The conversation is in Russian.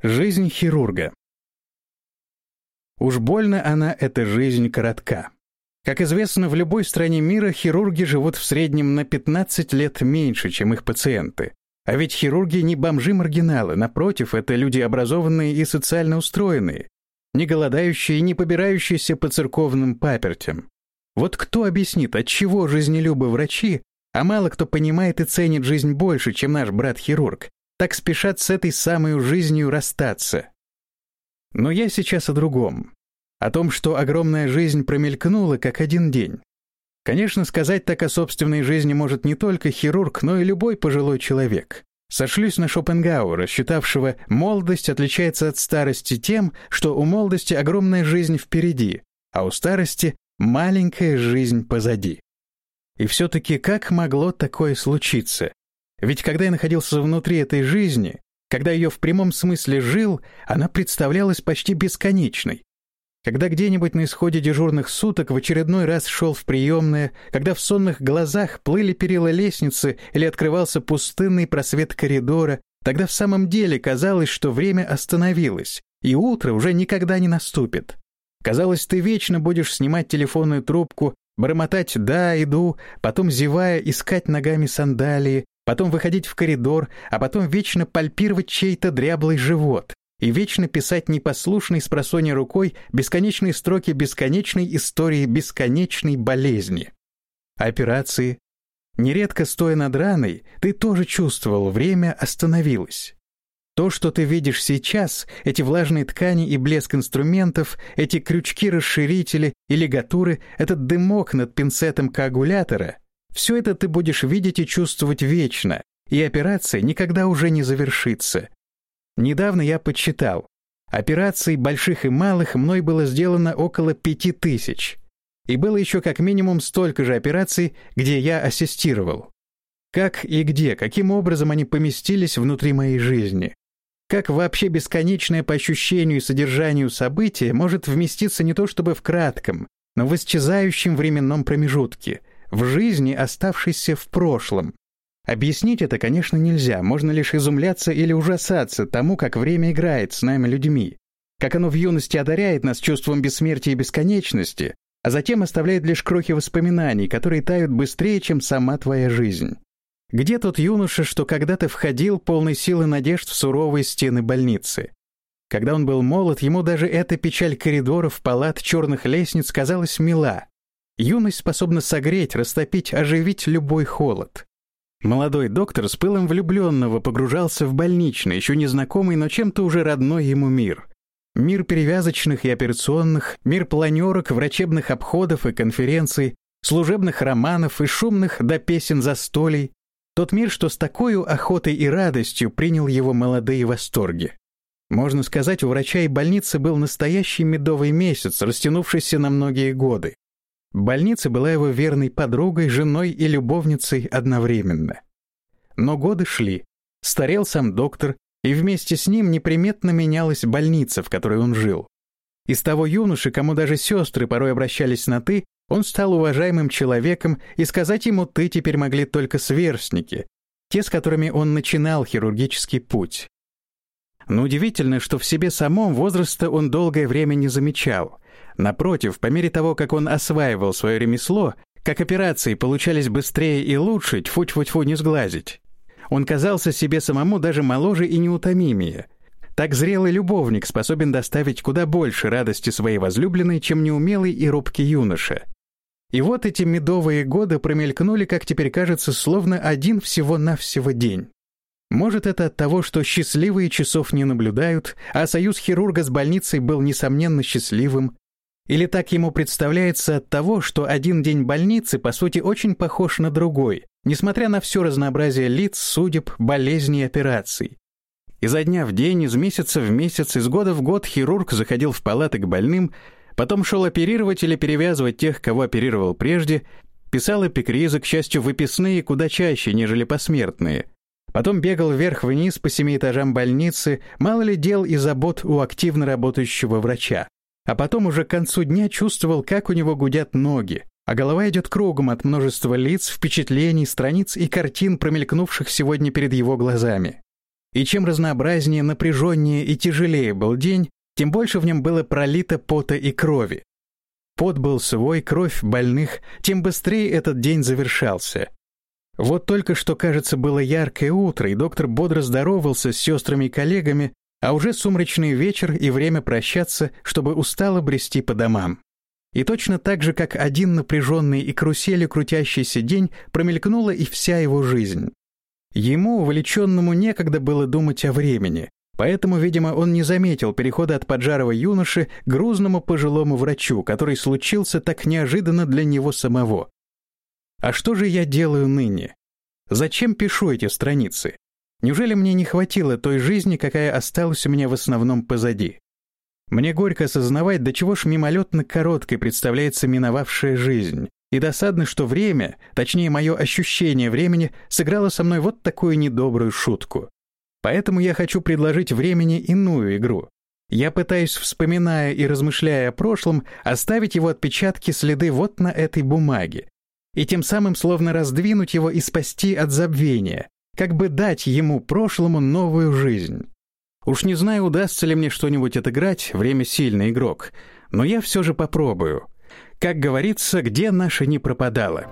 Жизнь хирурга. Уж больно она, эта жизнь, коротка. Как известно, в любой стране мира хирурги живут в среднем на 15 лет меньше, чем их пациенты. А ведь хирурги не бомжи-маргиналы, напротив, это люди образованные и социально устроенные, не голодающие и не побирающиеся по церковным папертям. Вот кто объяснит, от чего жизнелюбы врачи, а мало кто понимает и ценит жизнь больше, чем наш брат-хирург, так спешат с этой самой жизнью расстаться. Но я сейчас о другом. О том, что огромная жизнь промелькнула, как один день. Конечно, сказать так о собственной жизни может не только хирург, но и любой пожилой человек. Сошлюсь на Шопенгауэра, считавшего, молодость отличается от старости тем, что у молодости огромная жизнь впереди, а у старости маленькая жизнь позади. И все-таки как могло такое случиться? Ведь когда я находился внутри этой жизни, когда ее в прямом смысле жил, она представлялась почти бесконечной. Когда где-нибудь на исходе дежурных суток в очередной раз шел в приемное, когда в сонных глазах плыли перила лестницы или открывался пустынный просвет коридора, тогда в самом деле казалось, что время остановилось, и утро уже никогда не наступит. Казалось, ты вечно будешь снимать телефонную трубку, бормотать «да, иду», потом, зевая, искать ногами сандалии, потом выходить в коридор, а потом вечно пальпировать чей-то дряблый живот и вечно писать непослушной с рукой бесконечные строки бесконечной истории бесконечной болезни. Операции. Нередко, стоя над раной, ты тоже чувствовал, время остановилось. То, что ты видишь сейчас, эти влажные ткани и блеск инструментов, эти крючки-расширители и лигатуры, этот дымок над пинцетом коагулятора — все это ты будешь видеть и чувствовать вечно, и операция никогда уже не завершится. Недавно я подсчитал. Операций больших и малых мной было сделано около пяти тысяч. И было еще как минимум столько же операций, где я ассистировал. Как и где, каким образом они поместились внутри моей жизни? Как вообще бесконечное по ощущению и содержанию событие может вместиться не то чтобы в кратком, но в исчезающем временном промежутке, в жизни, оставшейся в прошлом. Объяснить это, конечно, нельзя, можно лишь изумляться или ужасаться тому, как время играет с нами людьми, как оно в юности одаряет нас чувством бессмертия и бесконечности, а затем оставляет лишь крохи воспоминаний, которые тают быстрее, чем сама твоя жизнь. Где тот юноша, что когда-то входил полной силы надежд в суровые стены больницы? Когда он был молод, ему даже эта печаль коридоров, палат, черных лестниц казалась мила. Юность способна согреть, растопить, оживить любой холод. Молодой доктор с пылом влюбленного погружался в больничный, еще незнакомый, но чем-то уже родной ему мир. Мир перевязочных и операционных, мир планерок, врачебных обходов и конференций, служебных романов и шумных до песен застолий. Тот мир, что с такой охотой и радостью принял его молодые восторги. Можно сказать, у врача и больницы был настоящий медовый месяц, растянувшийся на многие годы. Больница была его верной подругой, женой и любовницей одновременно. Но годы шли. Старел сам доктор, и вместе с ним неприметно менялась больница, в которой он жил. Из того юноши, кому даже сестры порой обращались на «ты», он стал уважаемым человеком, и сказать ему «ты» теперь могли только сверстники, те, с которыми он начинал хирургический путь. Но удивительно, что в себе самом возраста он долгое время не замечал — Напротив, по мере того, как он осваивал свое ремесло, как операции получались быстрее и лучше, тьфу-тьфу-тьфу не сглазить. Он казался себе самому даже моложе и неутомимее. Так зрелый любовник способен доставить куда больше радости своей возлюбленной, чем неумелый и робкий юноша. И вот эти медовые годы промелькнули, как теперь кажется, словно один всего-навсего день. Может, это от того, что счастливые часов не наблюдают, а союз хирурга с больницей был, несомненно, счастливым, или так ему представляется от того, что один день больницы, по сути, очень похож на другой, несмотря на все разнообразие лиц, судеб, болезней и операций. Изо дня в день, из месяца в месяц, из года в год хирург заходил в палаты к больным, потом шел оперировать или перевязывать тех, кого оперировал прежде, писал эпикризы, к счастью, выписные куда чаще, нежели посмертные. Потом бегал вверх-вниз по семи этажам больницы, мало ли дел и забот у активно работающего врача а потом уже к концу дня чувствовал, как у него гудят ноги, а голова идет кругом от множества лиц, впечатлений, страниц и картин, промелькнувших сегодня перед его глазами. И чем разнообразнее, напряженнее и тяжелее был день, тем больше в нем было пролито пота и крови. Пот был свой, кровь больных, тем быстрее этот день завершался. Вот только что, кажется, было яркое утро, и доктор бодро здоровался с сестрами и коллегами, а уже сумрачный вечер и время прощаться, чтобы устало брести по домам. И точно так же, как один напряженный и каруселью крутящийся день, промелькнула и вся его жизнь. Ему, увлеченному, некогда было думать о времени, поэтому, видимо, он не заметил перехода от поджарого юноши к грузному пожилому врачу, который случился так неожиданно для него самого. А что же я делаю ныне? Зачем пишу эти страницы? Неужели мне не хватило той жизни, какая осталась у меня в основном позади? Мне горько осознавать, до чего ж мимолетно короткой представляется миновавшая жизнь. И досадно, что время, точнее мое ощущение времени, сыграло со мной вот такую недобрую шутку. Поэтому я хочу предложить времени иную игру. Я пытаюсь, вспоминая и размышляя о прошлом, оставить его отпечатки, следы вот на этой бумаге, и тем самым словно раздвинуть его и спасти от забвения, как бы дать ему прошлому новую жизнь. Уж не знаю, удастся ли мне что-нибудь отыграть, время сильный игрок, но я все же попробую. Как говорится, где наша не пропадала.